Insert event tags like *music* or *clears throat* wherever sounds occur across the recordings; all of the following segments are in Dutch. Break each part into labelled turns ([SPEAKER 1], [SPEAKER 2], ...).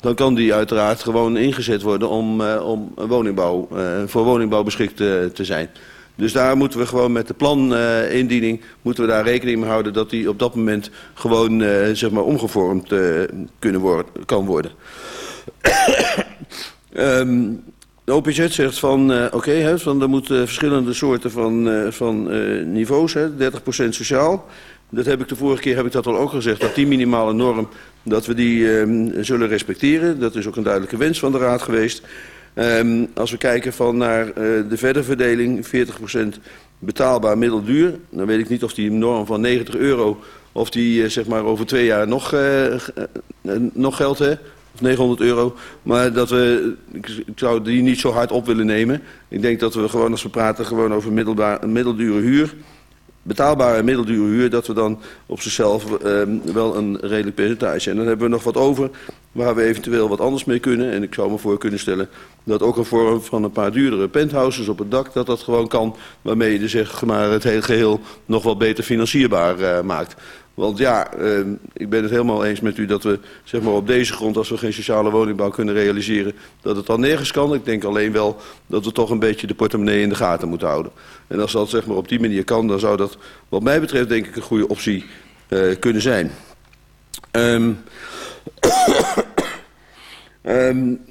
[SPEAKER 1] dan kan die uiteraard gewoon ingezet worden om, uh, om woningbouw, uh, voor woningbouw beschikt te zijn. Dus daar moeten we gewoon met de planindiening moeten we daar rekening mee houden dat die op dat moment gewoon zeg maar omgevormd kunnen worden, kan worden. um, *coughs* de OPZ zegt van oké, okay, er moeten verschillende soorten van, van niveaus, hè, 30% sociaal. Dat heb ik de vorige keer heb ik dat al ook gezegd, dat die minimale norm, dat we die um, zullen respecteren. Dat is ook een duidelijke wens van de Raad geweest. Um, als we kijken van naar uh, de verdere verdeling, 40% betaalbaar middelduur. Dan weet ik niet of die norm van 90 euro, of die uh, zeg maar over twee jaar nog, uh, nog geldt, hè? of 900 euro. Maar dat we, ik, ik zou die niet zo hard op willen nemen. Ik denk dat we gewoon, als we praten, gewoon over middelbaar, middeldure huur betaalbare middeldure huur, dat we dan op zichzelf uh, wel een redelijk percentage. En dan hebben we nog wat over waar we eventueel wat anders mee kunnen. En ik zou me voor kunnen stellen dat ook een vorm van een paar duurdere penthouses op het dak, dat dat gewoon kan, waarmee je dus zeg maar, het hele geheel nog wat beter financierbaar uh, maakt. Want ja, uh, ik ben het helemaal eens met u dat we zeg maar, op deze grond, als we geen sociale woningbouw kunnen realiseren, dat het dan nergens kan. Ik denk alleen wel dat we toch een beetje de portemonnee in de gaten moeten houden. En als dat zeg maar, op die manier kan, dan zou dat wat mij betreft denk ik een goede optie uh, kunnen zijn. Um, *coughs*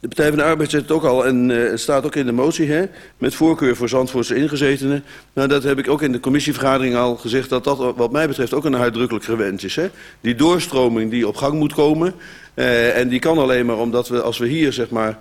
[SPEAKER 1] de Partij van de Arbeid zegt het ook al, en uh, het staat ook in de motie, hè, met voorkeur voor Zandvoortse ingezetenen. Nou, dat heb ik ook in de commissievergadering al gezegd, dat dat wat mij betreft ook een uitdrukkelijk gewend is. Hè. Die doorstroming die op gang moet komen, uh, en die kan alleen maar omdat we, als we hier zeg maar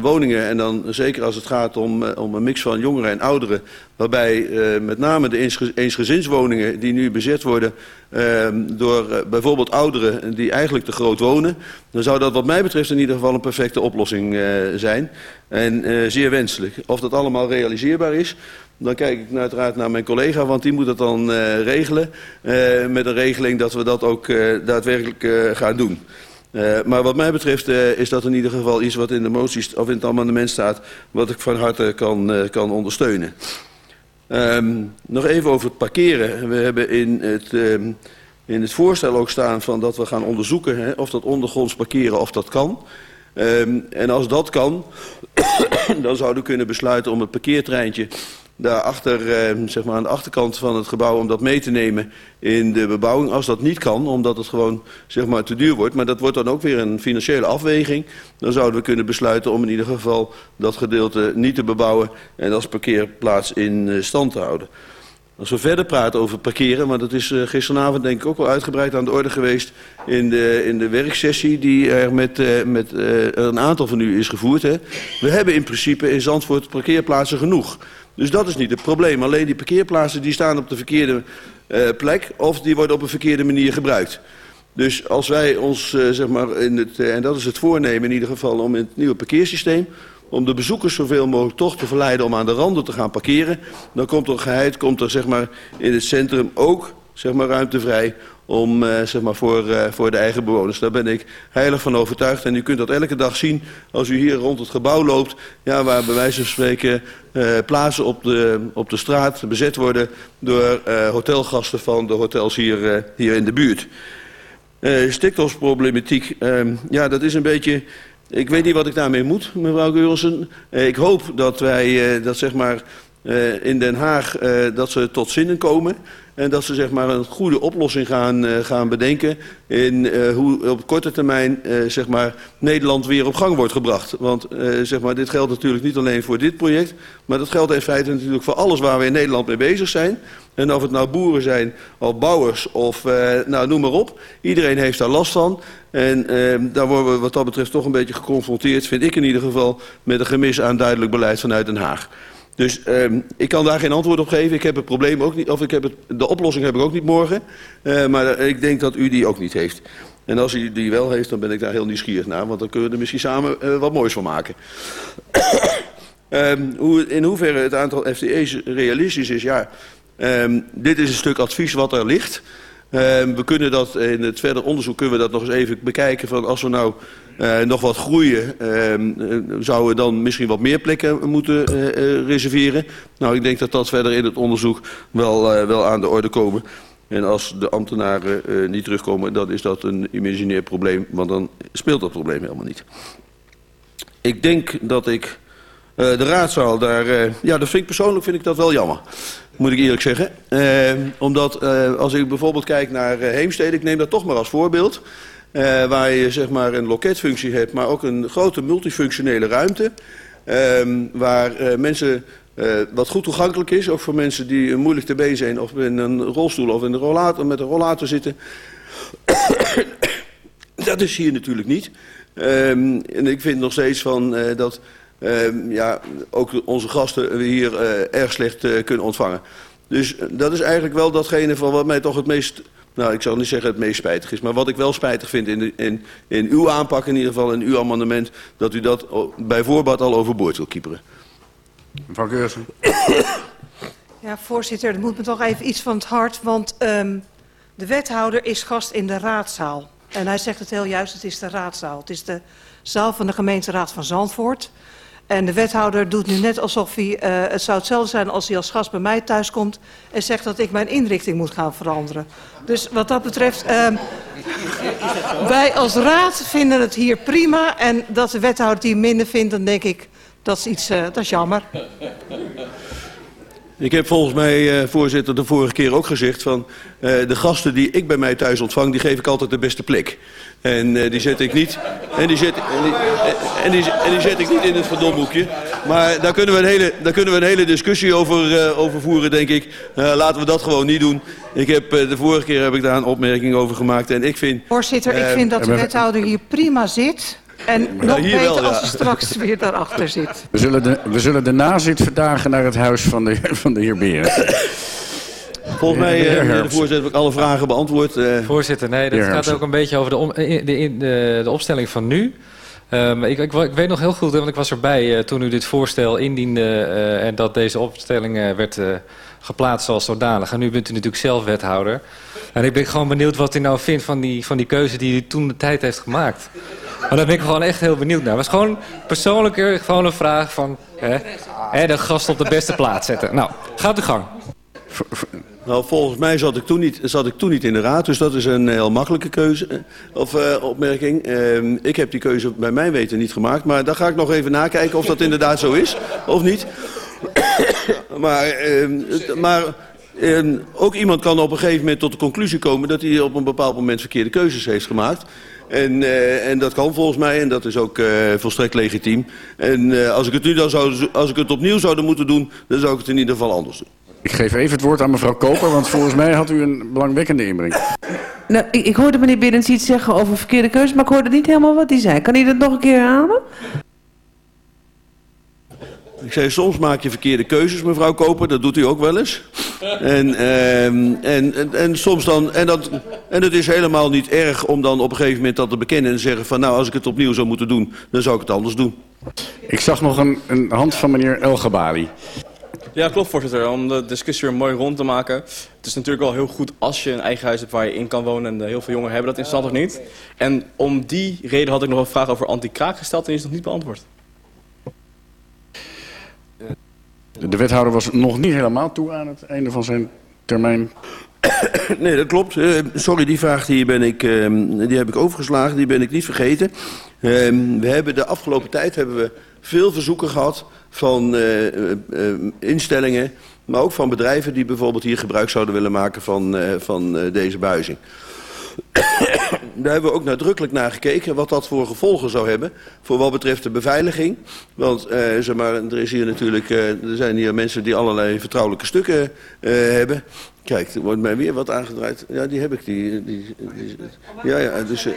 [SPEAKER 1] woningen en dan zeker als het gaat om, uh, om een mix van jongeren en ouderen, waarbij uh, met name de eensgezinswoningen die nu bezet worden uh, door uh, bijvoorbeeld ouderen die eigenlijk te groot wonen, dan zou dat wat mij betreft in ieder geval een perfecte oplossing zijn en zeer wenselijk. Of dat allemaal realiseerbaar is, dan kijk ik uiteraard naar mijn collega, want die moet dat dan regelen met een regeling dat we dat ook daadwerkelijk gaan doen. Uh, maar wat mij betreft uh, is dat in ieder geval iets wat in de moties of in het amendement staat, wat ik van harte kan, uh, kan ondersteunen. Um, nog even over het parkeren. We hebben in het, um, in het voorstel ook staan van dat we gaan onderzoeken hè, of dat ondergronds parkeren of dat kan. Um, en als dat kan, *coughs* dan zouden we kunnen besluiten om het parkeertreintje daarachter, eh, zeg maar aan de achterkant van het gebouw om dat mee te nemen in de bebouwing. Als dat niet kan, omdat het gewoon zeg maar, te duur wordt. Maar dat wordt dan ook weer een financiële afweging. Dan zouden we kunnen besluiten om in ieder geval dat gedeelte niet te bebouwen en als parkeerplaats in uh, stand te houden. Als we verder praten over parkeren, maar dat is uh, gisteravond denk ik ook wel uitgebreid aan de orde geweest in de, in de werksessie die er met, uh, met een aantal van u is gevoerd. Hè. We hebben in principe in Zandvoort parkeerplaatsen genoeg. Dus dat is niet het probleem. Alleen die parkeerplaatsen die staan op de verkeerde uh, plek of die worden op een verkeerde manier gebruikt. Dus als wij ons, uh, zeg maar, in het, uh, en dat is het voornemen in ieder geval, om in het nieuwe parkeersysteem, om de bezoekers zoveel mogelijk toch te verleiden om aan de randen te gaan parkeren, dan komt er geheid, komt er zeg maar in het centrum ook zeg maar, ruimte vrij om, uh, zeg maar voor, uh, voor de eigen bewoners. Daar ben ik heilig van overtuigd. En u kunt dat elke dag zien als u hier rond het gebouw loopt. Ja, waar bij wijze van spreken uh, plaatsen op de, op de straat bezet worden door hotelgasten van de hotels hier, hier in de buurt. stikstofproblematiek, ehm, ja, dat is een beetje... Ik weet niet wat ik daarmee moet, mevrouw Geurensen. ik hoop dat wij, dat zeg maar, in Den Haag, dat ze tot zinnen komen... En dat ze zeg maar, een goede oplossing gaan, uh, gaan bedenken in uh, hoe op korte termijn uh, zeg maar, Nederland weer op gang wordt gebracht. Want zeg maar, dit geldt natuurlijk niet alleen voor dit project, maar dat geldt in feite natuurlijk voor alles waar we in Nederland mee bezig zijn. En of het nou boeren zijn, of bouwers, of nou, noem maar op. Iedereen heeft daar last van. En daar worden we wat dat betreft toch een beetje geconfronteerd, vind ik in ieder geval, met een gemis aan duidelijk beleid vanuit Den Haag. Dus um, ik kan daar geen antwoord op geven. Ik heb het probleem ook niet, of ik heb het, de oplossing heb ik ook niet morgen. Uh, maar ik denk dat u die ook niet heeft. En als u die wel heeft, dan ben ik daar heel nieuwsgierig naar. Want dan kunnen we er misschien samen uh, wat moois van maken. um, *coughs* hoe, in hoeverre het aantal FTE's realistisch is, ja. Um, dit is een stuk advies wat er ligt. We kunnen dat in het verder onderzoek kunnen we dat nog eens even bekijken. Van als we nou nog wat groeien, uh, zouden we dan misschien wat meer plekken moeten reserveren. Nou, ik denk dat dat verder in het onderzoek wel, wel aan de orde komen. En als de ambtenaren niet terugkomen, dan is dat een imaginair probleem, want dan speelt dat probleem helemaal niet. Ik denk dat ik uh, de raadzaal daar, ja, dat vind ik persoonlijk vind ik dat wel jammer, moet ik eerlijk zeggen. omdat als ik bijvoorbeeld kijk naar Heemstede, ik neem dat toch maar als voorbeeld, waar je zeg maar een loketfunctie hebt, maar ook een grote multifunctionele ruimte, ehm, waar mensen uh, wat goed toegankelijk is, ook voor mensen die moeilijk te been zijn... of in een rolstoel of in een rollator, met een rollator zitten. *coughs* dat is hier natuurlijk niet. Um, en ik vind nog steeds van, dat um, ja, ook onze gasten hier erg slecht kunnen ontvangen. Dus dat is eigenlijk wel datgene van wat mij toch het meest... Nou, ik zal niet zeggen het meest spijtig is, maar wat ik wel spijtig vind in, de, in, in uw aanpak in ieder geval, in uw amendement, dat u dat bij voorbaat al overboord wil kieperen.
[SPEAKER 2] Mevrouw Geursen.
[SPEAKER 3] Ja, voorzitter, er moet me toch even iets van het hart, want um, de wethouder is gast in de raadzaal. En hij zegt het heel juist, het is de raadzaal. Het is de zaal van de gemeenteraad van Zandvoort. En de wethouder doet nu net alsof hij, uh, het zou hetzelfde zijn als hij als gast bij mij thuis komt en zegt dat ik mijn inrichting moet gaan veranderen. Dus wat dat betreft, uh, wij als raad vinden het hier prima en dat de wethouder hier minder vindt, dan denk ik, dat is iets, uh, dat is jammer.
[SPEAKER 1] Ik heb volgens mij, uh, voorzitter, de vorige keer ook gezegd van de gasten die ik bij mij thuis ontvang, die geef ik altijd de beste plek. En uh, die zet ik niet. En die zet, en die, en die, en die zet ik niet in het verdomboekje. Maar daar kunnen we een hele, daar kunnen we een hele discussie over, uh, over voeren, denk ik. Uh, laten we dat gewoon niet doen. Ik heb, uh, de vorige keer heb ik daar een opmerking over gemaakt. En ik vind...
[SPEAKER 3] Voorzitter, ik vind dat de wethouder hier prima zit. En nog beter wel, ja. als hij straks weer daarachter zit.
[SPEAKER 2] We zullen de, we zullen de nazit verdagen naar het huis van de, van de heer Beren.
[SPEAKER 1] Volgens mij, de voorzitter, heb ik alle vragen beantwoord. Uh,
[SPEAKER 4] voorzitter, nee, dat gaat ook een beetje over de, om, de, de, de opstelling van nu. Um, ik, ik, ik, weet nog heel goed, want ik was erbij uh, toen u dit voorstel indiende uh, en dat deze opstelling uh, werd geplaatst als zodanig. En nu bent u natuurlijk zelf wethouder. En ik ben gewoon benieuwd wat u nou vindt van die, van die keuze die u toen de tijd heeft gemaakt. Maar daar ben ik gewoon echt heel benieuwd naar. Het was gewoon persoonlijker gewoon een vraag van... Hè, hè, de gast op de beste plaats zetten. Nou, gaat de gang.
[SPEAKER 1] Nou, volgens mij zat ik, toen niet, zat ik toen niet in de raad, dus dat is een heel makkelijke keuze of uh, opmerking. Uh, ik heb die keuze bij mijn weten niet gemaakt, maar daar ga ik nog even nakijken of dat inderdaad zo is of niet. *coughs* maar uh, maar ook iemand kan op een gegeven moment tot de conclusie komen dat hij op een bepaald moment verkeerde keuzes heeft gemaakt. En, uh, en dat kan volgens mij en dat is ook volstrekt legitiem. En als ik het nu dan zou, als ik het opnieuw zou moeten doen, dan zou ik het in ieder geval anders doen.
[SPEAKER 2] Ik geef even het woord aan mevrouw Koper, want volgens mij had u een belangwekkende inbreng.
[SPEAKER 5] Nou, ik, ik hoorde meneer Biddens iets zeggen over verkeerde keuzes, maar ik hoorde niet helemaal wat hij zei. Kan hij dat nog een keer herhalen?
[SPEAKER 1] Ik zei, soms maak je verkeerde keuzes, mevrouw Koper. Dat doet u ook wel eens. En, uh, en, en, en, soms dan... En, dat, en het is helemaal niet erg om dan op een gegeven moment dat te bekennen... en zeggen van, nou, als ik het opnieuw zou moeten doen... dan zou ik het anders doen.
[SPEAKER 2] Ik zag nog een, een hand van meneer Elgebali.
[SPEAKER 6] Ja, klopt voorzitter. Om de discussie weer mooi rond te maken. Het is natuurlijk wel heel goed als je een eigen huis hebt waar je in kan wonen. En heel veel jongeren hebben dat in stand of niet. En om die reden had ik nog een vraag over anti-kraak gesteld en die is nog niet beantwoord.
[SPEAKER 2] De wethouder was nog niet helemaal toe aan het einde van zijn termijn. *coughs*
[SPEAKER 1] Nee, dat klopt. Uh, sorry, die vraag die, ben ik, uh, die heb ik overgeslagen. Die ben ik niet vergeten. Uh, we hebben de afgelopen tijd hebben we veel verzoeken gehad van instellingen... maar ook van bedrijven die bijvoorbeeld hier gebruik zouden willen maken van, van deze buizing. *coughs* Daar hebben we ook nadrukkelijk naar gekeken wat dat voor gevolgen zou hebben voor wat betreft de beveiliging. Want zeg maar, er, is hier natuurlijk, er zijn hier mensen die allerlei vertrouwelijke stukken hebben. Kijk, er wordt mij weer wat aangedraaid. Ja, die heb ik. Die, die ja, ja, dus... *laughs*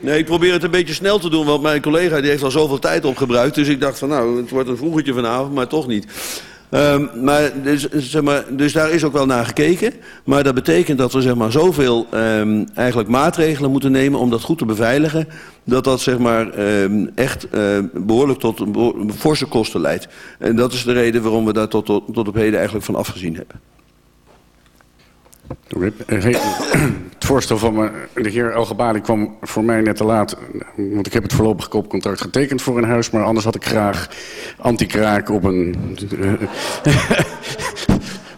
[SPEAKER 1] Nee, ik probeer het een beetje snel te doen, want mijn collega die heeft al zoveel tijd opgebruikt. Dus ik dacht van nou, het wordt een vroegertje vanavond, maar toch niet. Um, maar, dus, zeg maar, dus daar is ook wel naar gekeken. Maar dat betekent dat we zeg maar, zoveel um, eigenlijk maatregelen moeten nemen om dat goed te beveiligen. Dat dat zeg maar, um, echt behoorlijk tot forse kosten leidt. En dat is de reden waarom we daar tot, tot, tot op heden eigenlijk van afgezien hebben. *clears throat*
[SPEAKER 2] Het voorstel van de heer Elgebali kwam voor mij net te laat. Want ik heb het voorlopig koopcontract getekend voor een huis. Maar anders had ik graag anti-kraak op een... *laughs*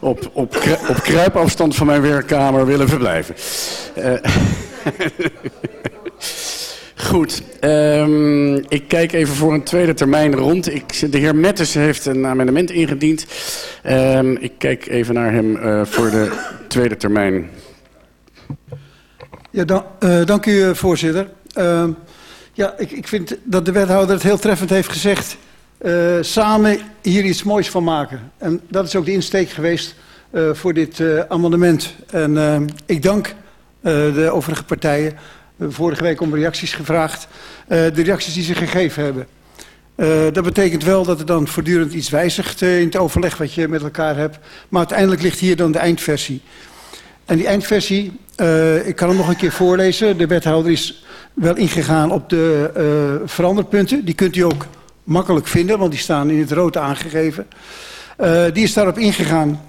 [SPEAKER 2] op, op, kru- op kruipafstand van mijn werkkamer willen verblijven. *laughs* Goed, ehm, ik kijk even voor een tweede termijn rond. Ik, de heer Mettes heeft een amendement ingediend. Ehm, ik kijk even naar hem eh, voor de tweede termijn.
[SPEAKER 7] Ja, dan, eh, dank u, eh, voorzitter. Ehm, ja, ik, ik vind dat de wethouder het heel treffend heeft gezegd. samen hier iets moois van maken. En dat is ook de insteek geweest voor dit amendement. En ik dank de overige partijen. Hebben vorige week om reacties gevraagd. Eh, de reacties die ze gegeven hebben. Eh, dat betekent wel dat er dan voortdurend iets wijzigt eh, in het overleg wat je met elkaar hebt. Maar uiteindelijk ligt hier dan de eindversie. En die eindversie, uh, ik kan hem nog een keer voorlezen. De wethouder is wel ingegaan op de uh, veranderpunten. Die kunt u ook makkelijk vinden, want die staan in het rood aangegeven. Uh, die is daarop ingegaan.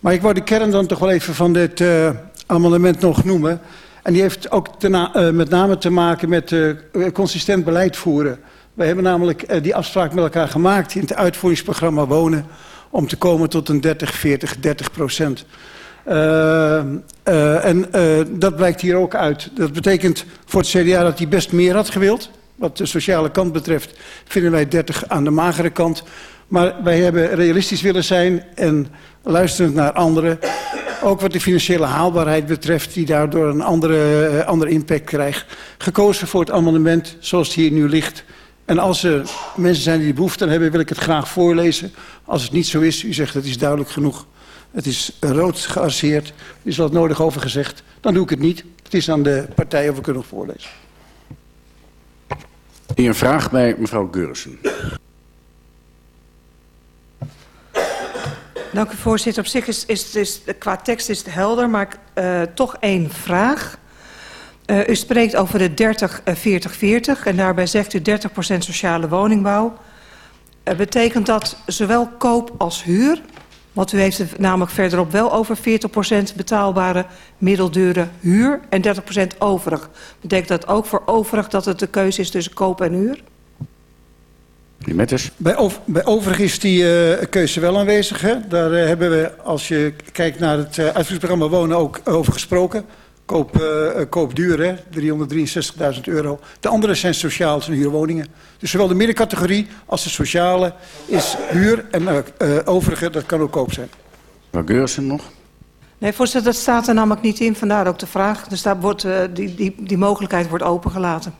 [SPEAKER 7] Maar ik wou de kern dan toch wel even van dit uh, amendement nog noemen. En die heeft ook na, uh, met name te maken met uh, consistent beleid voeren. We hebben namelijk uh, die afspraak met elkaar gemaakt in het uitvoeringsprogramma Wonen... om te komen tot een 30, 40, 30 procent. En dat blijkt hier ook uit. Dat betekent voor het CDA dat hij best meer had gewild. Wat de sociale kant betreft vinden wij 30 aan de magere kant. Maar wij hebben realistisch willen zijn en luisterend naar anderen. Ook wat de financiële haalbaarheid betreft, die daardoor een andere, andere impact krijgt. Gekozen voor het amendement zoals het hier nu ligt. En als er mensen zijn die die behoefte hebben, wil ik het graag voorlezen. Als het niet zo is, u zegt het is duidelijk genoeg. Het is rood gearseerd. Er is wat nodig over gezegd. Dan doe ik het niet. Het is aan de partij of we kunnen nog voorlezen.
[SPEAKER 2] Hier een vraag bij mevrouw Geursen.
[SPEAKER 3] Dank u voorzitter. Op zich is, is, is qua tekst is het helder, maar uh, toch één vraag. Uh, u spreekt over de 30-40-40 en daarbij zegt u 30% sociale woningbouw. Betekent dat zowel koop als huur? Want u heeft namelijk verderop wel over 40% betaalbare middeldure huur en 30% overig. Betekent dat ook voor overig dat het de keuze is tussen koop en huur?
[SPEAKER 7] Bij, over, bij overig is die uh, keuze wel aanwezig. Hè? Daar uh, hebben we, als je kijkt naar het uh, uitvoeringsprogramma Wonen, ook over gesproken. Koop, uh, koop duur, 363.000 euro. De andere zijn sociaal, zijn huurwoningen. Dus zowel de middencategorie als de sociale is huur en uh, uh, overige, dat kan ook koop zijn.
[SPEAKER 2] Waar Geursen nog?
[SPEAKER 3] Nee, voorzitter, dat staat er namelijk niet in, vandaar ook de vraag. Dus daar wordt, uh, die, die, die mogelijkheid wordt opengelaten.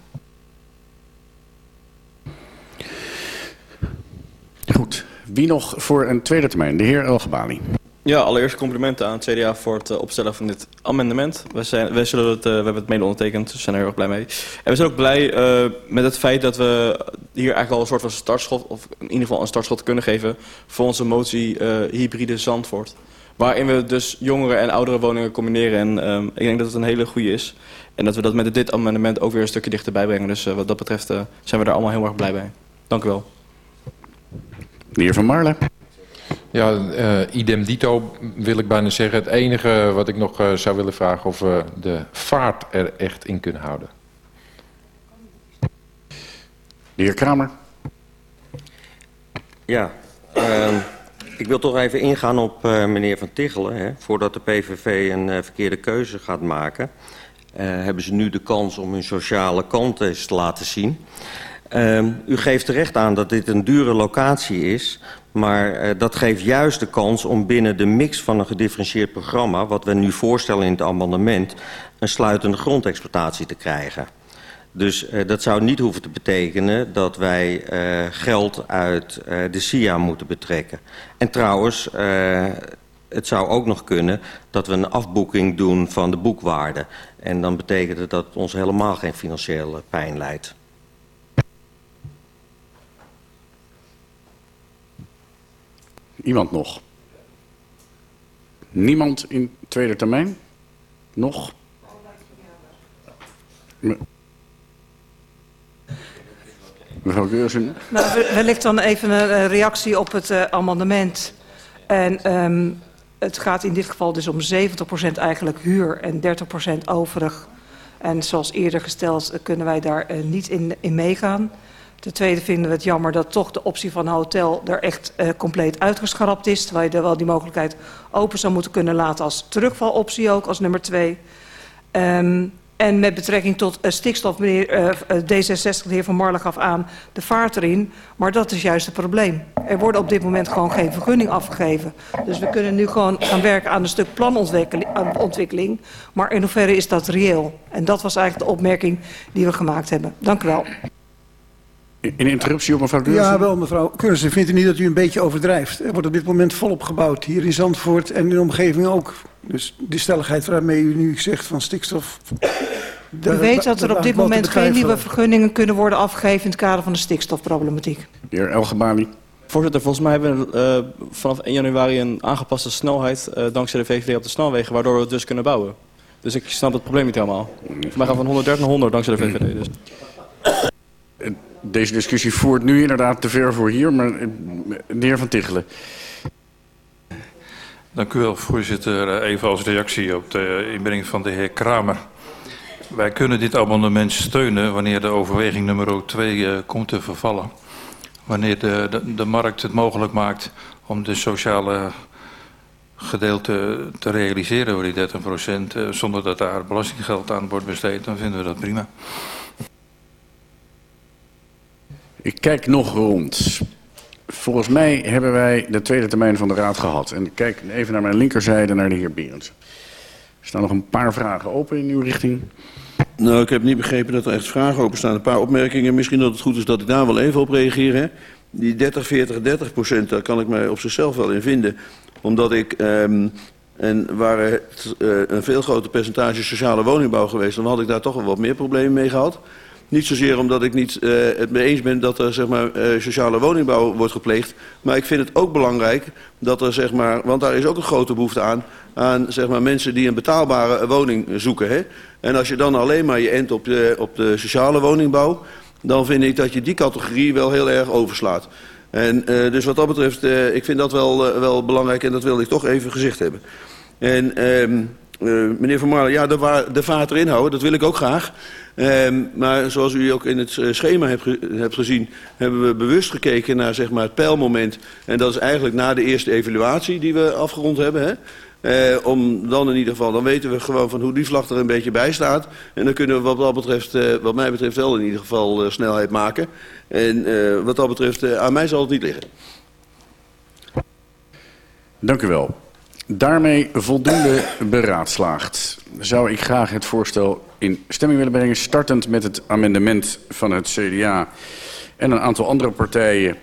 [SPEAKER 2] Goed. Wie nog voor een tweede termijn? De heer Elgebali.
[SPEAKER 6] Ja, allereerst complimenten aan het CDA voor het uh, opstellen van dit amendement. Wij, zijn, wij zullen het, uh, we hebben het mede ondertekend, dus we zijn er heel erg blij mee. En we zijn ook blij uh, met het feit dat we hier eigenlijk al een soort van startschot, of in ieder geval een startschot kunnen geven voor onze motie hybride Zandvoort. Waarin we dus jongere en oudere woningen combineren. En um, ik denk dat het een hele goede is. En dat we dat met dit amendement ook weer een stukje dichterbij brengen. Dus wat dat betreft zijn we daar allemaal heel erg blij bij. Dank u wel.
[SPEAKER 2] De heer Van Marlen.
[SPEAKER 8] Ja, uh, idem dito wil ik bijna zeggen. Het enige wat ik nog uh, zou willen vragen of we de vaart er echt in kunnen houden.
[SPEAKER 2] De heer Kramer.
[SPEAKER 9] Ja, uh, ik wil toch even ingaan op uh, meneer Van Tichelen. Hè. Voordat de PVV een uh, verkeerde keuze gaat maken... hebben ze nu de kans om hun sociale kant eens te laten zien... Uh, u geeft terecht aan dat dit een dure locatie is... maar uh, dat geeft juist de kans om binnen de mix van een gedifferentieerd programma... wat we nu voorstellen in het amendement... een sluitende grondexploitatie te krijgen. Dus uh, dat zou niet hoeven te betekenen dat wij uh, geld uit uh, de SIA moeten betrekken. En trouwens, het zou ook nog kunnen dat we een afboeking doen van de boekwaarde. En dan betekent het dat ons helemaal geen financiële pijn leidt.
[SPEAKER 2] Iemand nog? Niemand in tweede termijn? Nog? Me Mevrouw Geurzen.
[SPEAKER 3] Nou, wellicht dan even een reactie op het uh, amendement. En um, het gaat in dit geval dus om 70% eigenlijk huur en 30% overig. En zoals eerder gesteld kunnen wij daar niet in, in meegaan. Ten tweede vinden we het jammer dat toch de optie van hotel er echt uh, compleet uitgeschrapt is. Terwijl je er wel die mogelijkheid open zou moeten kunnen laten als terugvaloptie ook, als nummer twee. Um, en met betrekking tot uh, stikstof, meneer uh, D66, de heer Van Marle gaf aan, de vaart erin. Maar dat is juist het probleem. Er wordt op dit moment gewoon geen vergunning afgegeven. Dus we kunnen nu gewoon gaan werken aan een stuk planontwikkeling. Maar in hoeverre is dat reëel? En dat was eigenlijk de opmerking die we gemaakt hebben. Dank u wel.
[SPEAKER 2] Een interruptie op mevrouw Keursen?
[SPEAKER 7] Ja, wel mevrouw Keursen. Vindt u niet dat u een beetje overdrijft? Er wordt op dit moment volop gebouwd. Hier in Zandvoort en in de omgeving ook. Dus de stelligheid waarmee u nu zegt van stikstof...
[SPEAKER 3] U weet dat er op dit moment geen nieuwe vergunningen kunnen worden afgegeven... in het kader van de stikstofproblematiek.
[SPEAKER 2] De heer Elgebali.
[SPEAKER 6] Voorzitter, volgens mij hebben we uh, vanaf 1 januari een aangepaste snelheid... Uh, dankzij de VVD op de snelwegen, waardoor we het dus kunnen bouwen. Dus ik snap het probleem niet helemaal. Voor mij gaan we van 130 naar 100 dankzij de VVD. Dus
[SPEAKER 2] deze discussie voert nu inderdaad te ver voor hier, maar eh, de heer Van Tichelen.
[SPEAKER 10] Dank u wel, voorzitter. Eh, even als reactie op de inbreng van de heer Kramer. Wij kunnen dit amendement steunen wanneer de overweging nummer 2 uh, eh, komt te vervallen. Wanneer de, de, markt het mogelijk maakt om de sociale gedeelte te realiseren voor die 30 procent... Uh, zonder dat daar belastinggeld aan wordt besteed, dan vinden we dat prima.
[SPEAKER 2] Ik kijk nog rond. Volgens mij hebben wij de tweede termijn van de Raad gehad. En ik kijk even naar mijn linkerzijde, naar de heer Berends. Er staan nog een paar vragen open in uw richting.
[SPEAKER 1] Nou, ik heb niet begrepen dat er echt vragen open staan. Een paar opmerkingen. Misschien dat het goed is dat ik daar wel even op reageer. Die 30, 40, 30 procent, daar kan ik mij op zichzelf wel in vinden. Omdat ik... Um, en waren het uh, een veel groter percentage sociale woningbouw geweest... dan had ik daar toch wel wat meer problemen mee gehad. Niet zozeer omdat ik niet uh, het mee eens ben dat er zeg maar, uh, sociale woningbouw wordt gepleegd. Maar ik vind het ook belangrijk dat er, zeg maar, want daar is ook een grote behoefte aan, aan zeg maar, mensen die een betaalbare woning zoeken. Hè? En als je dan alleen maar je endt op de, op de sociale woningbouw, dan vind ik dat je die categorie wel heel erg overslaat. En uh, dus wat dat betreft, ik vind dat wel, wel belangrijk en dat wilde ik toch even gezegd hebben. En uh, meneer Van Marlen, ja, de, de vaart houden, dat wil ik ook graag. Um, maar zoals u ook in het eh, schema hebt, hebt, gezien, hebben we bewust gekeken naar zeg maar, het pijlmoment. En dat is eigenlijk na de eerste evaluatie die we afgerond hebben. Hè? Uh, om dan in ieder geval, dan weten we gewoon van hoe die vlag er een beetje bij staat. En dan kunnen we wat dat betreft, wat mij betreft wel in ieder geval snelheid maken. En wat dat betreft, aan mij zal het niet liggen.
[SPEAKER 2] Dank u wel. Daarmee voldoende beraadslaagd. Zou ik graag het voorstel in stemming willen brengen, startend met het amendement van het CDA en een aantal andere partijen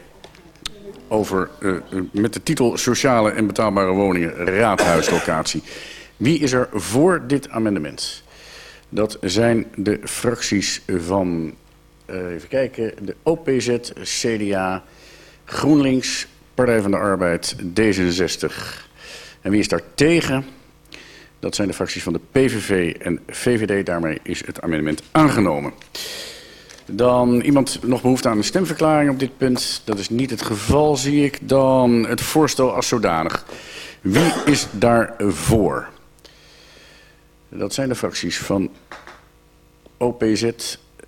[SPEAKER 2] over, uh, met de titel Sociale en betaalbare woningen raadhuislocatie. Wie is er voor dit amendement? Dat zijn de fracties van, uh, even kijken, de OPZ, CDA, GroenLinks, Partij van de Arbeid, D66. En wie is daar tegen? Dat zijn de fracties van de PVV en VVD. Daarmee is het amendement aangenomen. Dan iemand nog behoefte aan een stemverklaring op dit punt. Dat is niet het geval, zie ik. Dan het voorstel als zodanig. Wie is daar voor? Dat zijn de fracties van OPZ,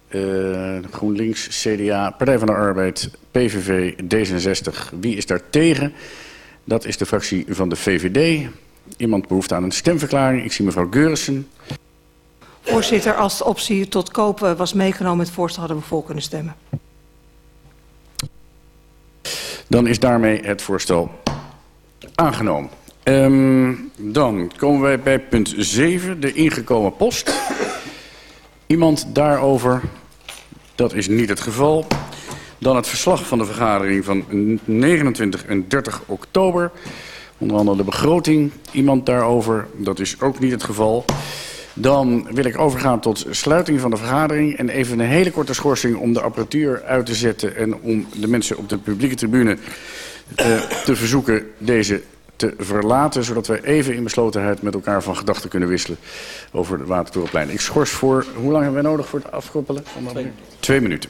[SPEAKER 2] eh, GroenLinks, CDA, Partij van de Arbeid, PVV, D66. Wie is daar tegen? Dat is de fractie van de VVD. Iemand behoeft aan een stemverklaring. Ik zie mevrouw Geurissen.
[SPEAKER 3] Voorzitter, als de optie tot kopen was meegenomen met het voorstel hadden we voor kunnen stemmen.
[SPEAKER 2] Dan is daarmee het voorstel aangenomen. Um, dan komen wij bij punt 7, de ingekomen post. Iemand daarover? Dat is niet het geval. Dan het verslag van de vergadering van 29 en 30 oktober. Onder andere de begroting. Iemand daarover? Dat is ook niet het geval. Dan wil ik overgaan tot sluiting van de vergadering. En even een hele korte schorsing om de apparatuur uit te zetten... en om de mensen op de publieke tribune uh, te verzoeken deze te verlaten... zodat wij even in beslotenheid met elkaar van gedachten kunnen wisselen... over de Watertorenplein. Ik schors voor... Hoe lang hebben wij nodig voor het afkoppelen? Twee, Twee minuten.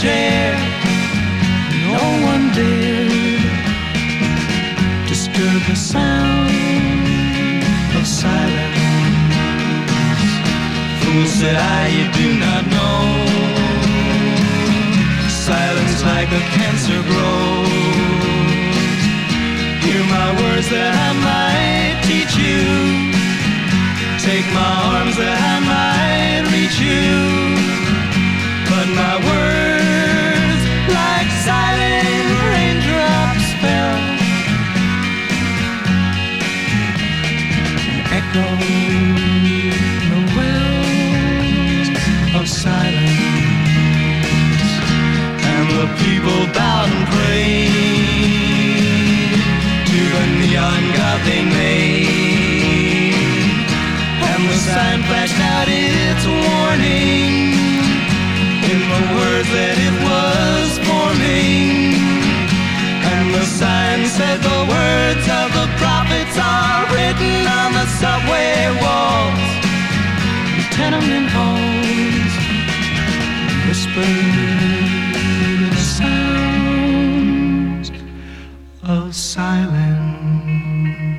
[SPEAKER 11] share. No one dared disturb the sound of silence. Fool said I, you do not know. Silence like a cancer grows. Hear my words that I might teach you. Take my arms that I might reach you. But my words, words that it was forming. And the sign said the words of the prophets are written on the subway walls, tenement halls, whispered sounds of silence.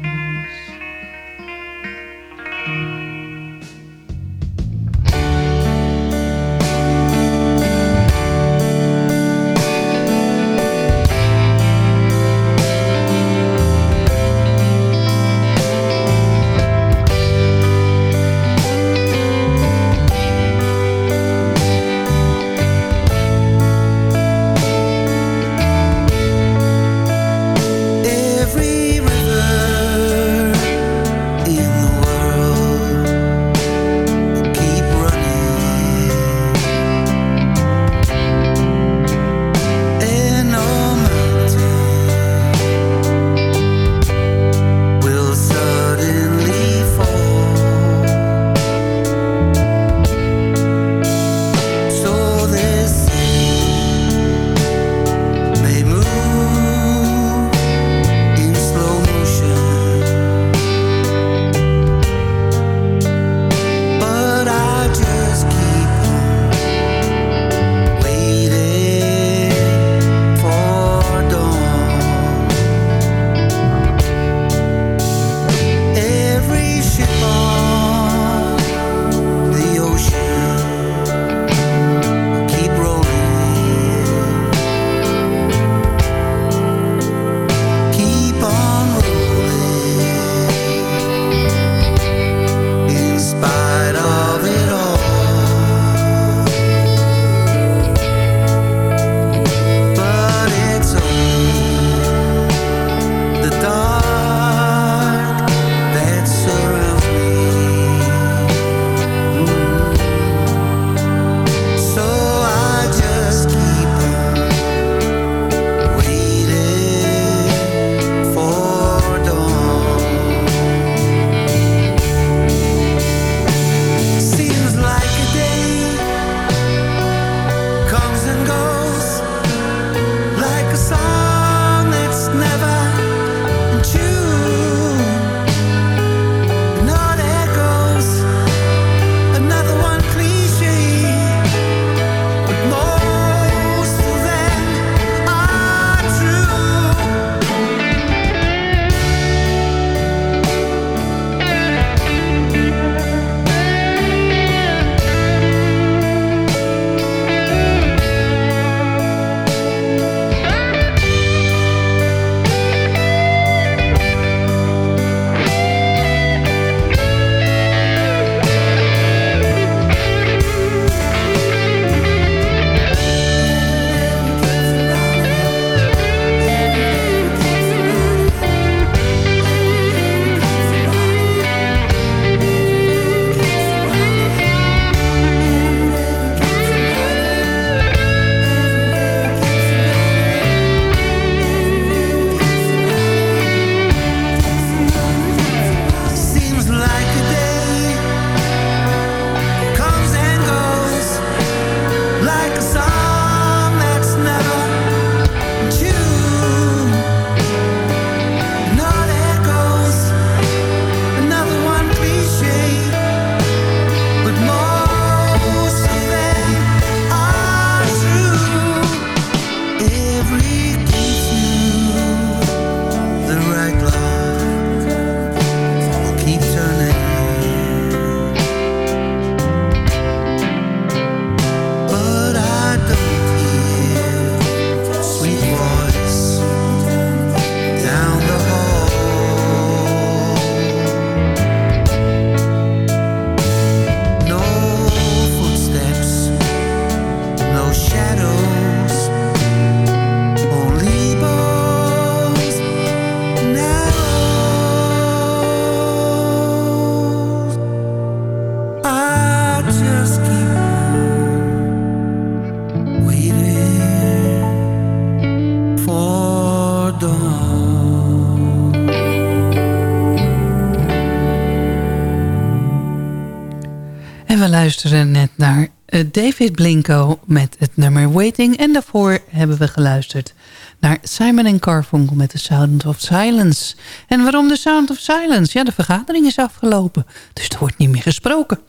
[SPEAKER 12] David Blinko met het nummer Waiting. En daarvoor hebben we geluisterd naar Simon Carfunkel met The Sound of Silence. En waarom The Sound of Silence? Ja, de vergadering is afgelopen. Dus er wordt niet meer gesproken.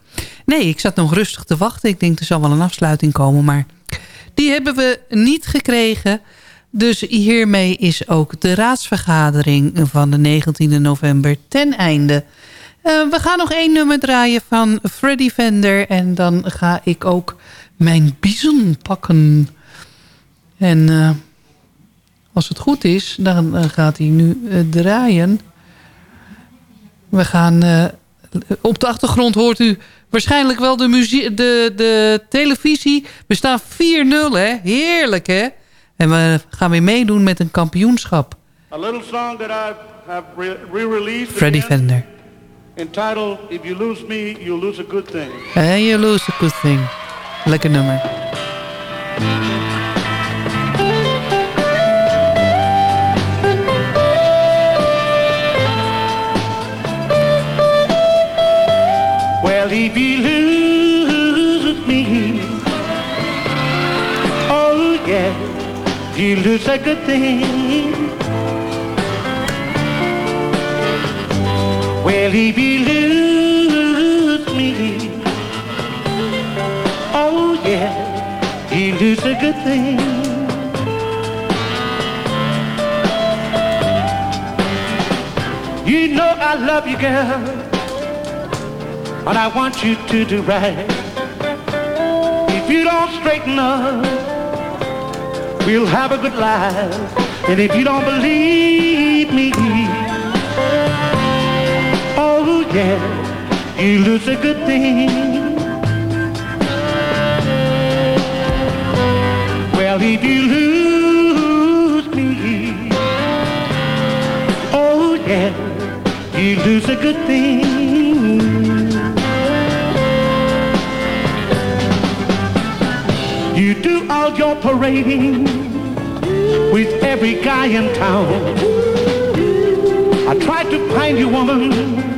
[SPEAKER 12] Nee, ik zat nog rustig te wachten. Ik denk er zal wel een afsluiting komen, maar die hebben we niet gekregen. Dus hiermee is ook de raadsvergadering van de 19e november ten einde. Uh, we gaan nog één nummer draaien van Freddy Fender. En dan ga ik ook mijn bison pakken. En uh, als het goed is, dan uh, gaat hij nu draaien. We gaan... op de achtergrond hoort u waarschijnlijk wel de, muziek, de, de televisie. We staan 4-0, hè? Heerlijk, hè? En we gaan weer meedoen met een kampioenschap.
[SPEAKER 13] A little song that I have re-released.
[SPEAKER 12] Freddy Fender.
[SPEAKER 13] Entitled If You Lose Me, eh, You Lose a Good Thing.
[SPEAKER 12] And you lose a good thing. Lekker nummer.
[SPEAKER 13] Well, if you lose me, oh yeah, you lose a good thing. If you lose me, oh yeah, you lose a good thing. You know I love you, girl, and I want you to do right. If you don't straighten up, we'll have a good life. And if you don't believe me, yeah, you lose a good thing. Well, if you lose me, oh yeah, you lose a good thing. You do all your parading with every guy in town. I tried to find you, woman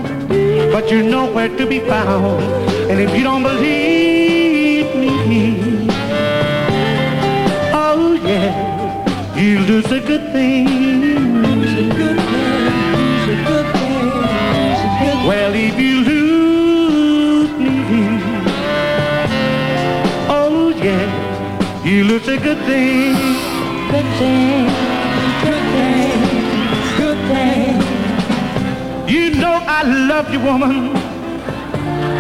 [SPEAKER 13] but you're nowhere to be found. And if you don't believe me, oh yeah, you lose a good thing. Lose a good thing. Lose a good thing. Lose a good thing. Well, if you lose me, oh yeah, you lose a good thing. Good thing. I love you, woman.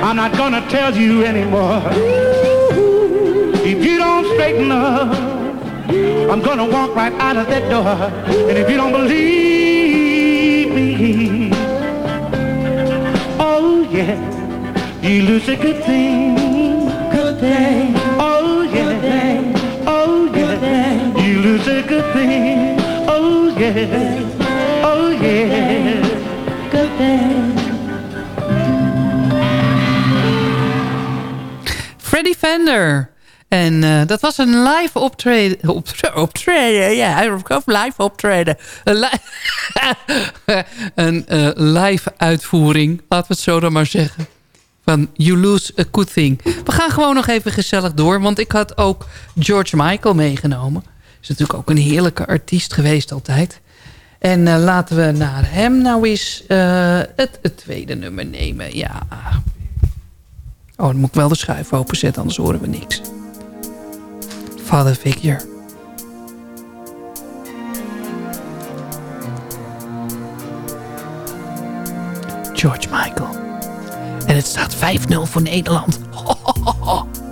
[SPEAKER 13] I'm not gonna tell you anymore. If you don't straighten up, I'm gonna walk right out of that door. And if you don't believe me, oh yeah, you lose a good thing. Good thing. Oh yeah. Good thing. Oh yeah. You lose a good thing. Oh yeah. Oh yeah.
[SPEAKER 12] Freddy Fender. En uh, dat was een live optreden. Optreden, ja. live optreden. Een, uh, *laughs* live uitvoering, laten we het zo dan maar zeggen. Van You Lose a Good Thing. We gaan gewoon nog even gezellig door. Want ik had ook George Michael meegenomen. Is natuurlijk ook een heerlijke artiest geweest altijd. En uh, laten we naar hem nou eens uh, het, het, tweede nummer nemen. Ja. Oh, dan moet ik wel de schuif openzetten, anders horen we niks. Father Figure. George Michael. En het staat 5-0 voor Nederland. Ho, ho, ho.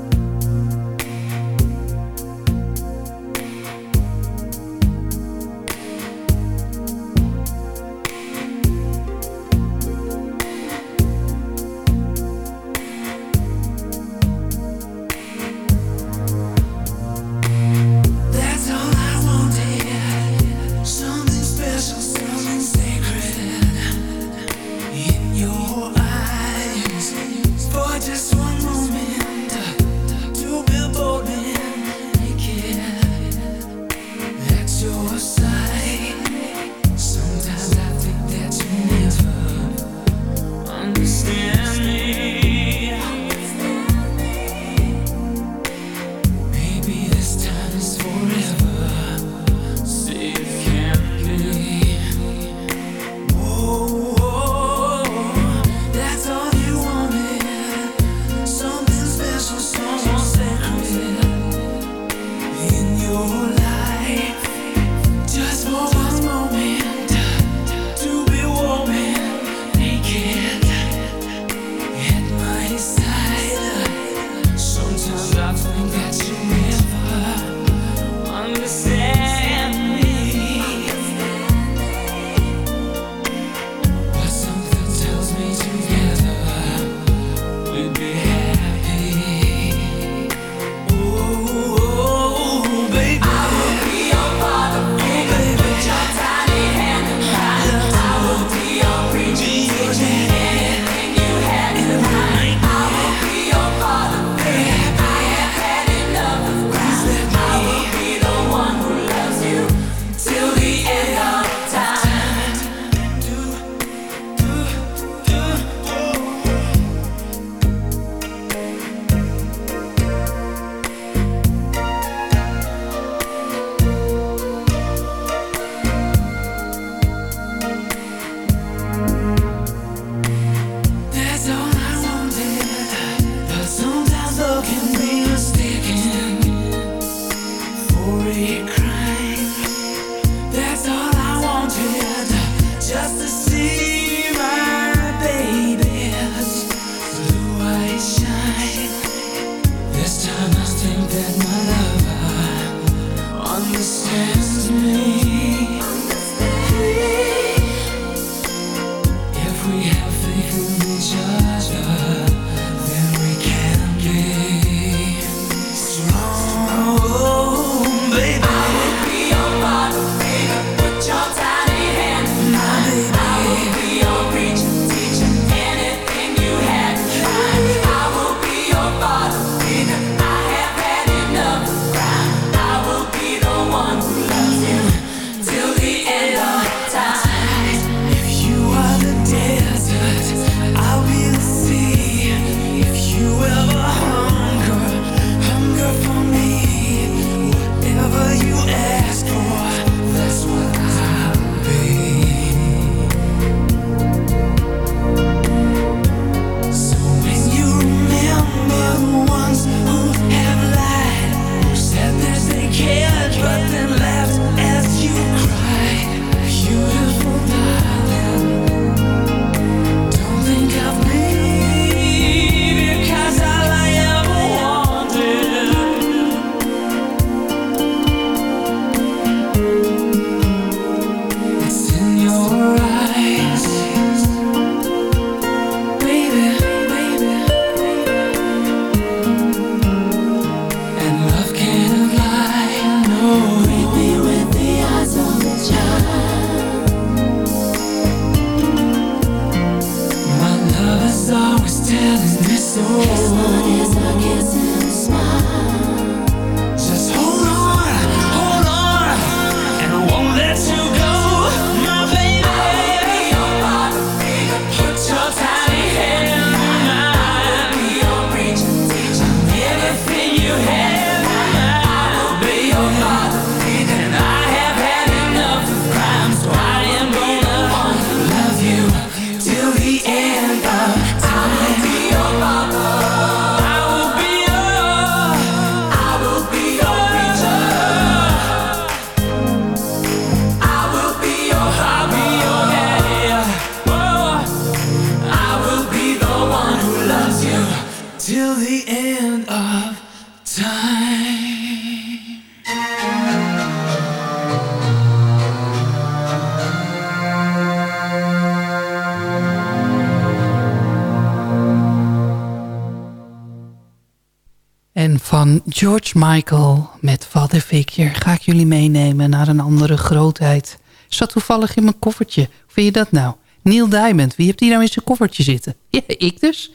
[SPEAKER 12] George Michael met Father Figure ga ik jullie meenemen naar een andere grootheid. Zat toevallig in mijn koffertje. Hoe vind je dat nou? Neil Diamond, wie hebt die nou in zijn koffertje zitten? *laughs* Ja, ik dus.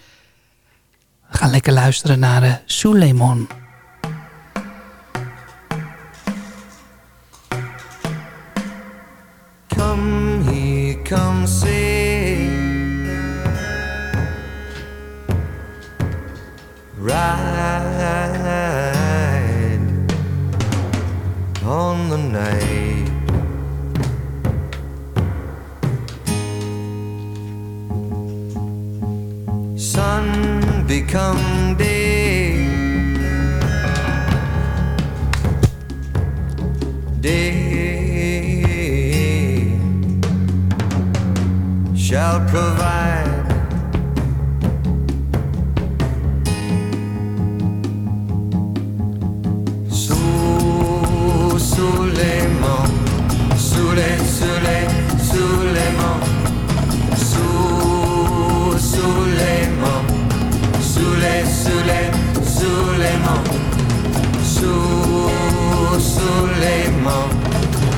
[SPEAKER 12] We gaan lekker luisteren naar uh,
[SPEAKER 14] Come here, come see Right on the night. Sun become day, day shall provide. Sous les soleils sous les monts sous les monts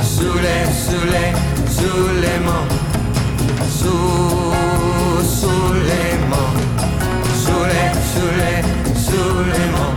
[SPEAKER 14] sous les soleils Souley, Souleyman, Sou, Souleyman, Souley, Souley, Souleyman, sous les Souley, Souley, Souleyman.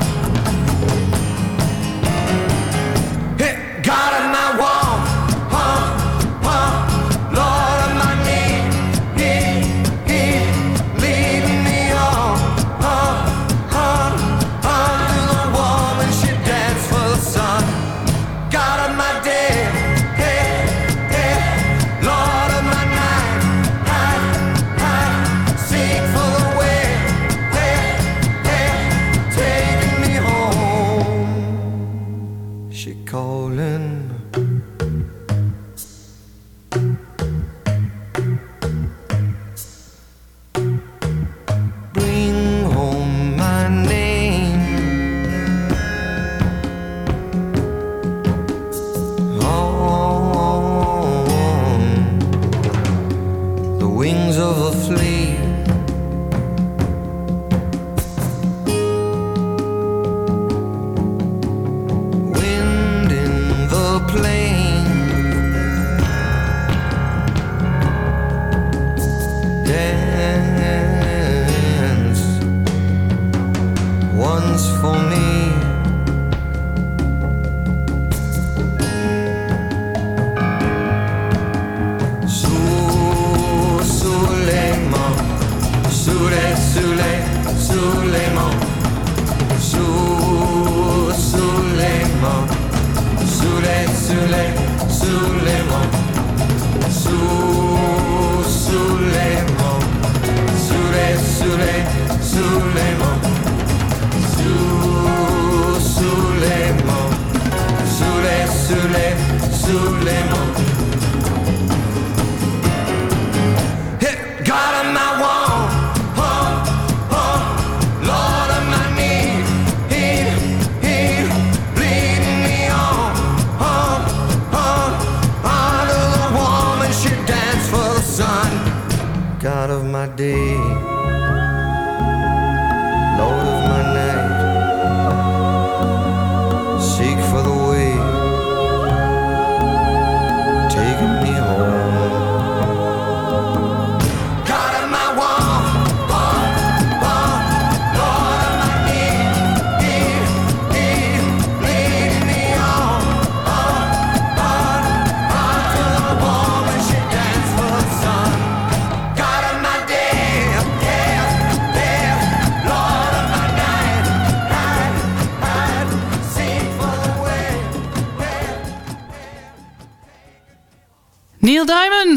[SPEAKER 14] For me.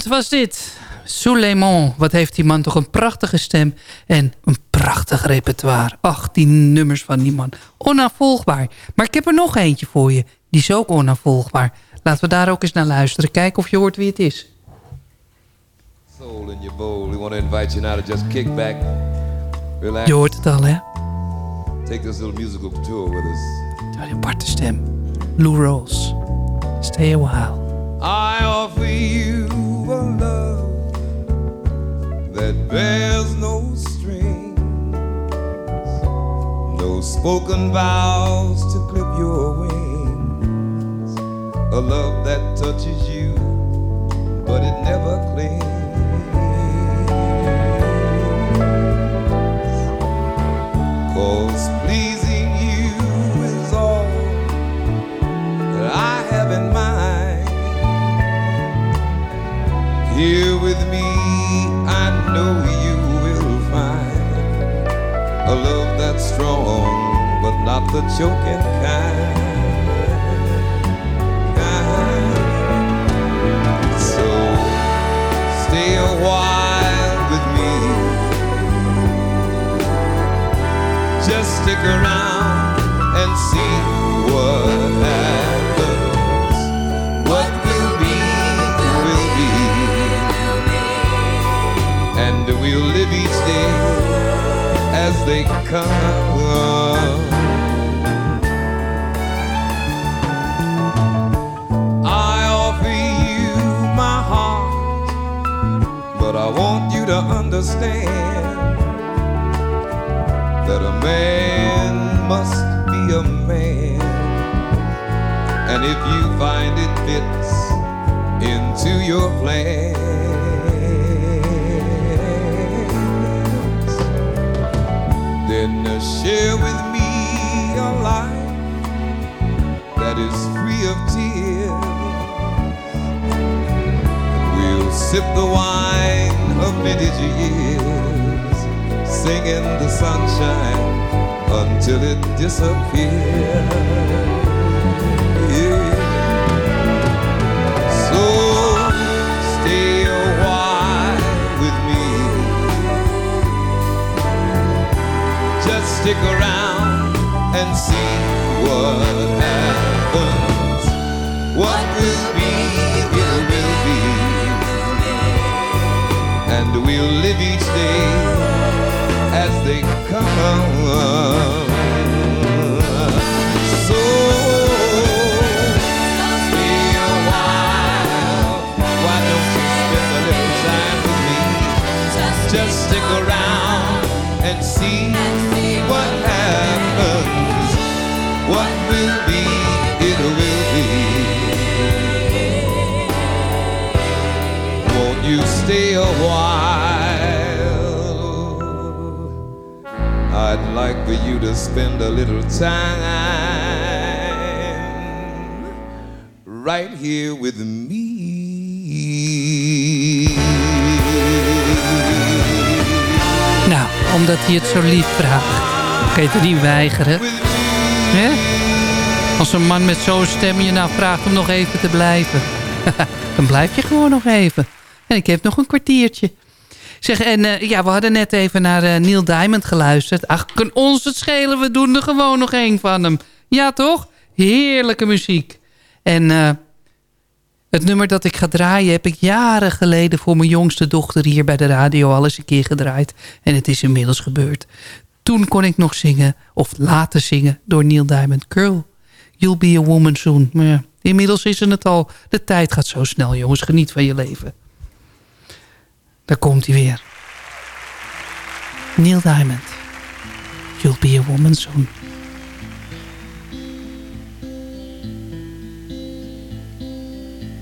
[SPEAKER 12] Was dit. Souleymon, wat heeft die man toch een prachtige stem en een prachtig repertoire. Ach, die nummers van die man. Onafvolgbaar. Maar ik heb er nog eentje voor je. Die is ook onafvolgbaar. Laten we daar ook eens naar luisteren. Kijken of je hoort wie het is.
[SPEAKER 15] Soul in your bowl. We want to invite you now to just kick back, relax.
[SPEAKER 12] Je hoort het al, hè?
[SPEAKER 15] Take this little musical tour with us.
[SPEAKER 12] Aparte stem. Lou Rawls. Stay a while.
[SPEAKER 15] I offer you love that bears no strings, no spoken vows to clip your wings, a love that touches you, but it never clings. Cause Here with me, I know you will find a love that's strong, but not the choking kind. So stay a with me. Just stick around and see what happens. As they come. I offer you my heart, but I want you to understand that a man must be a man. And if you find it fits into your plans, share with me a life that is free of tears. We'll sip the wine of vintage years, singing the sunshine until it disappears. Stick around and see what happens. What will be, will, will be. And we'll live each day as they come. For you to spend a little time right here with me.
[SPEAKER 12] Nou, omdat hij het zo lief vraagt. Kan je het niet weigeren? Hè? Als een man met zo'n stem je nou vraagt om nog even te blijven. *laughs* Dan blijf je gewoon nog even. En ik heb nog een kwartiertje. Zeg, en eh, ja, we hadden net even naar eh, Neil Diamond geluisterd. Ach, kan ons het schelen, we doen er gewoon nog één van hem. Ja, toch? Heerlijke muziek. En eh, het nummer dat ik ga draaien heb ik jaren geleden... voor mijn jongste dochter hier bij de radio al eens een keer gedraaid. En het is inmiddels gebeurd. Toen kon ik nog zingen, of laten zingen, door Neil Diamond. Girl, you'll be a woman soon. Ja, inmiddels is het al. De tijd gaat zo snel, jongens. Geniet van je leven. Daar komt hij weer. Neil Diamond. You'll be a woman soon.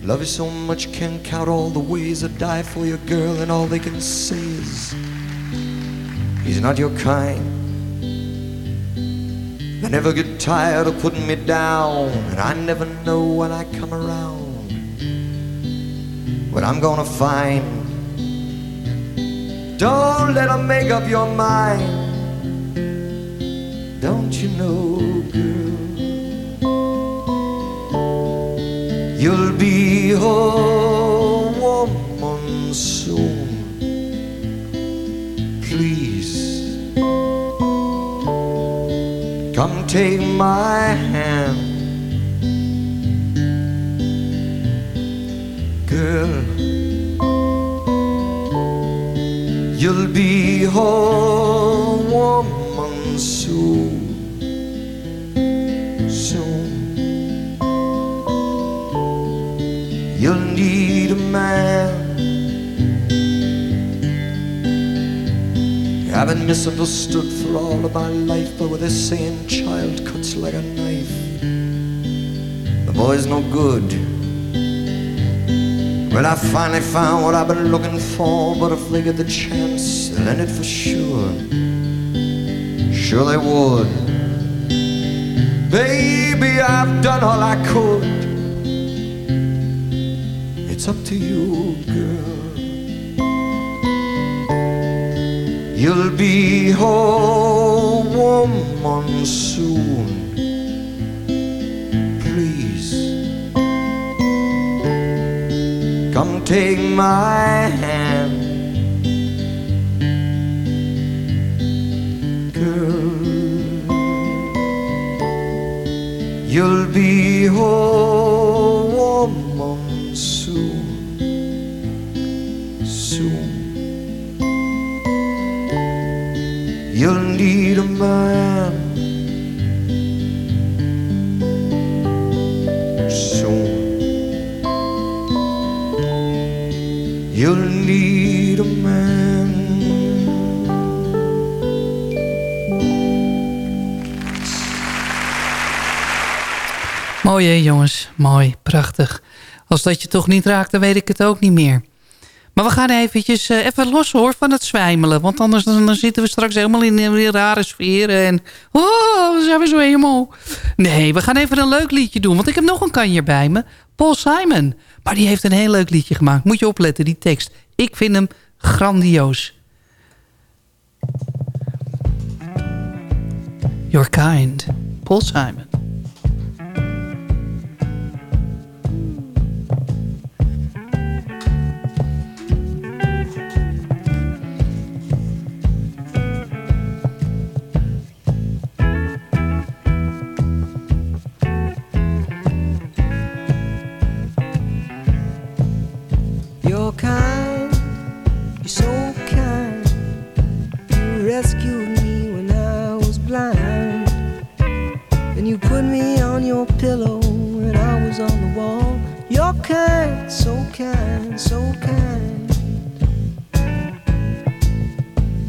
[SPEAKER 14] Love you so much, can't count all the ways I die for your girl, and all they can say is, He's not your kind. They never get tired of putting me down, and I never know when I come around what I'm gonna find. Don't let them make up your mind. Don't you know, girl? You'll be a woman soon. Please come take my hand, girl. You'll be a woman soon. Soon. You'll need a man. I've been misunderstood for all of my life, but with this saying, child cuts like a knife. The boy's no good. Well, I finally found what I've been looking for, but if they get the chance, they'll end it for sure. Sure they would. Baby, I've done all I could. It's up to you, girl. You'll be a woman soon. Take my hand, girl. You'll be woman soon, soon. You'll need a man
[SPEAKER 12] Mooi jongens, mooi, prachtig. Als dat je toch niet raakt, dan weet ik het ook niet meer. Maar we gaan eventjes eh, even los hoor van het zwijmelen. Want anders dan, dan zitten we straks helemaal in een rare sferen. En oh, zijn we zo helemaal... Nee, we gaan even een leuk liedje doen. Want ik heb nog een kanjer bij me. Paul Simon. Maar die heeft een heel leuk liedje gemaakt. Moet je opletten, die tekst. Ik vind hem grandioos. Your kind. Paul Simon.
[SPEAKER 11] kind, you're so kind. You rescued me when I was blind. And you put me on your pillow when I was on the wall. You're kind, so kind, so kind.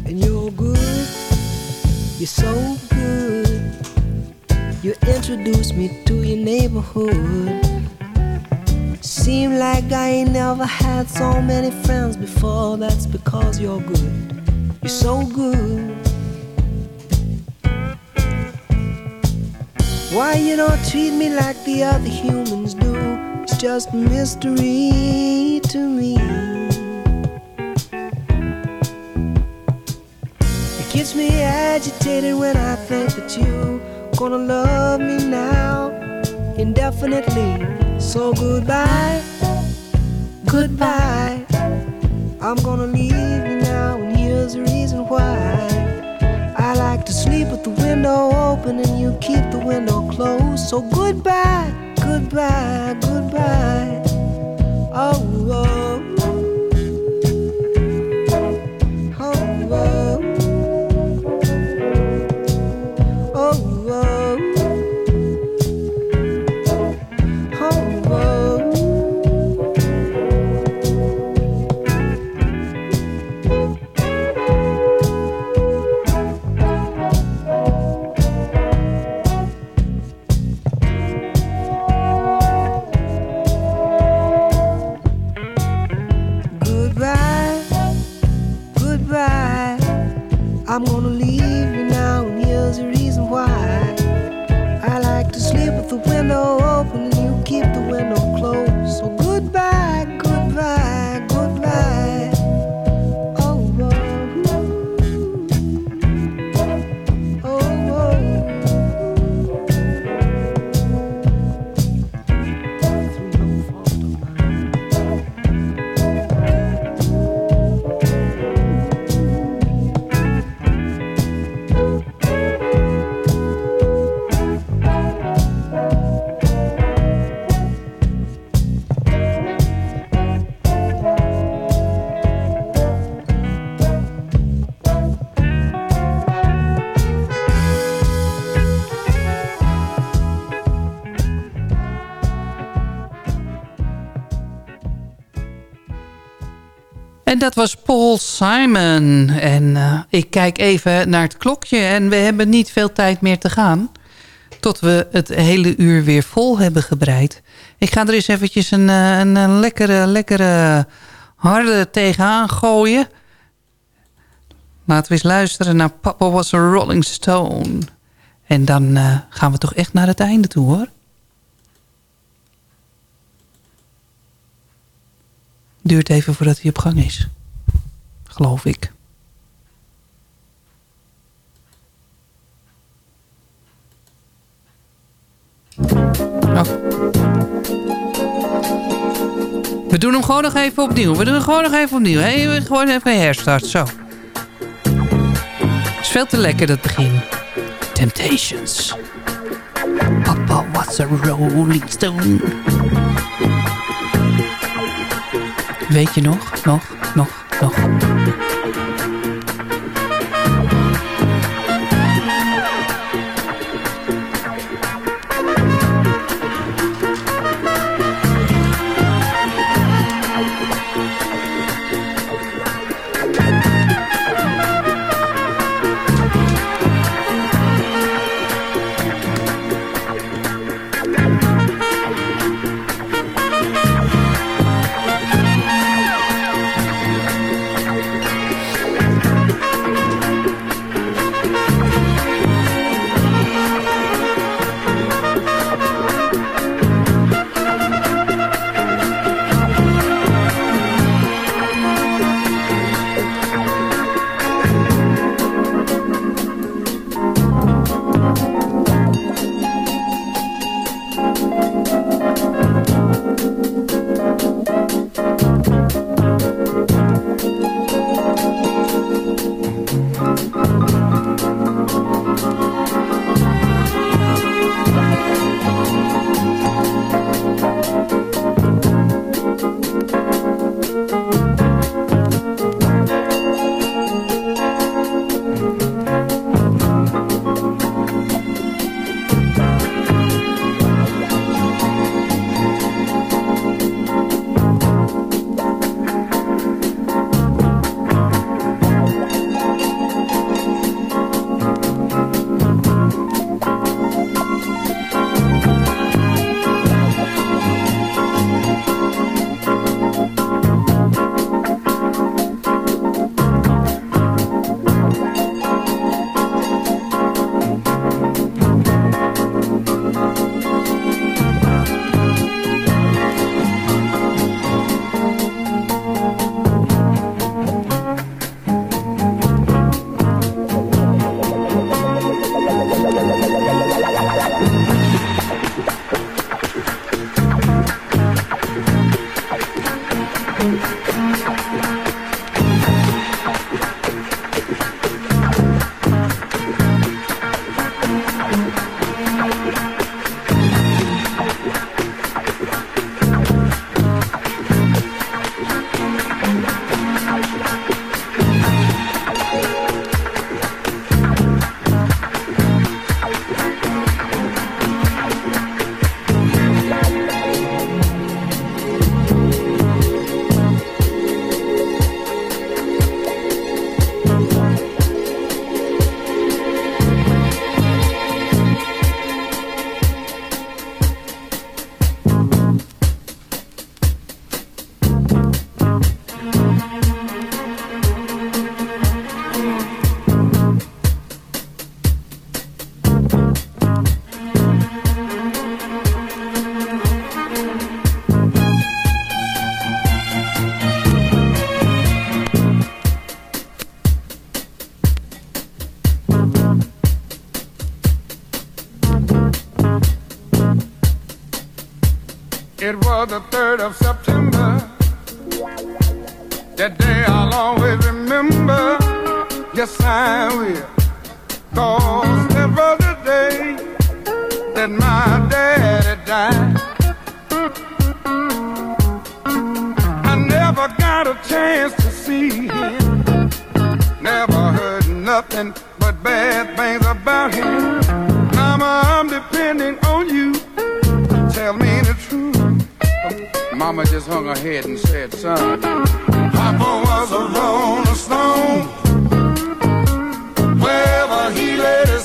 [SPEAKER 16] And you're good, you're so good. You introduced me to your neighborhood. Seem like I ain't never had so many friends before. That's because you're good. You're so good. Why you don't treat me like the other humans do? It's just a mystery to me. It gets me agitated when I think that you're gonna love me now indefinitely. So goodbye, goodbye. I'm gonna leave you now, and here's the reason why. I like to sleep with the window open and you keep the window closed. So goodbye, goodbye, goodbye. Oh, oh. The window open,
[SPEAKER 12] En dat was Paul Simon. En eh, ik kijk even naar het klokje en we hebben niet veel tijd meer te gaan. Tot we het hele uur weer vol hebben gebreid. Ik ga er eens eventjes een, eh, een, lekkere, lekkere harde tegenaan gooien. Laten we eens luisteren naar Papa Was a Rolling Stone. En dan eh, gaan we toch echt naar het einde toe hoor. Duurt even voordat hij op gang is. Geloof ik. Oh. We doen hem gewoon nog even opnieuw. We doen hem gewoon nog even opnieuw. Hey, gewoon even herstart. Zo. Het is veel te lekker dat begin. Temptations. Papa was a rolling stone. Weet je nog? Nog? Nog? Nog?
[SPEAKER 17] The 3rd of September. That day I'll always remember. Yes, I will. Cause that was the day that my daddy died. I never got a chance to see him. Never heard nothing but bad things about him. Mama, I'm depending on you. Tell me the truth. Mama just hung her head and said, son, Papa was a rolling stone. Wherever he laid his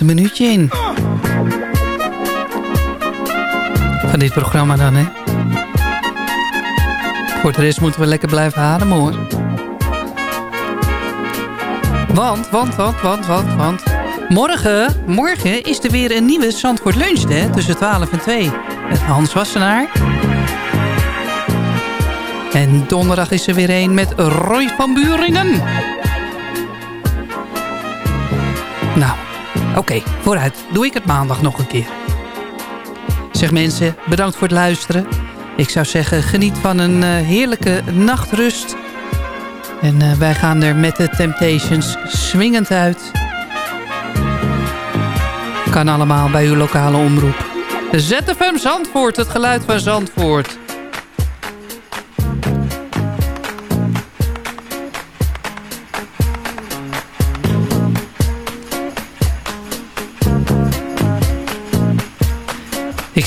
[SPEAKER 12] minuutje in. Van dit programma dan, hè? Voor de rest moeten we lekker blijven ademen, hoor. Want, want, want, want, want, want... Morgen, morgen is er weer een nieuwe Zandvoort Lunch, hè? Tussen 12 en 2. Met Hans Wassenaar. En donderdag is er weer een met Roy van Buringen. Nou, oké, vooruit. Doe ik het maandag nog een keer. Zeg mensen, bedankt voor het luisteren. Ik zou zeggen, geniet van een eh, heerlijke nachtrust. En eh, wij gaan er met de Temptations swingend uit. Kan allemaal bij uw lokale omroep. ZFM Zandvoort, het geluid van Zandvoort.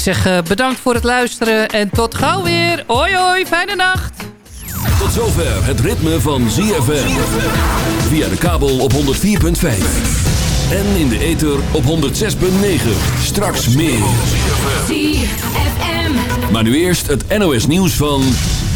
[SPEAKER 12] Zeg eh, bedankt voor het luisteren en tot gauw weer. Hoi hoi, fijne nacht.
[SPEAKER 18] Tot zover het ritme van ZFM. Via de kabel op 104.5. En in de ether op 106.9. Straks meer. Maar nu eerst het NOS nieuws van...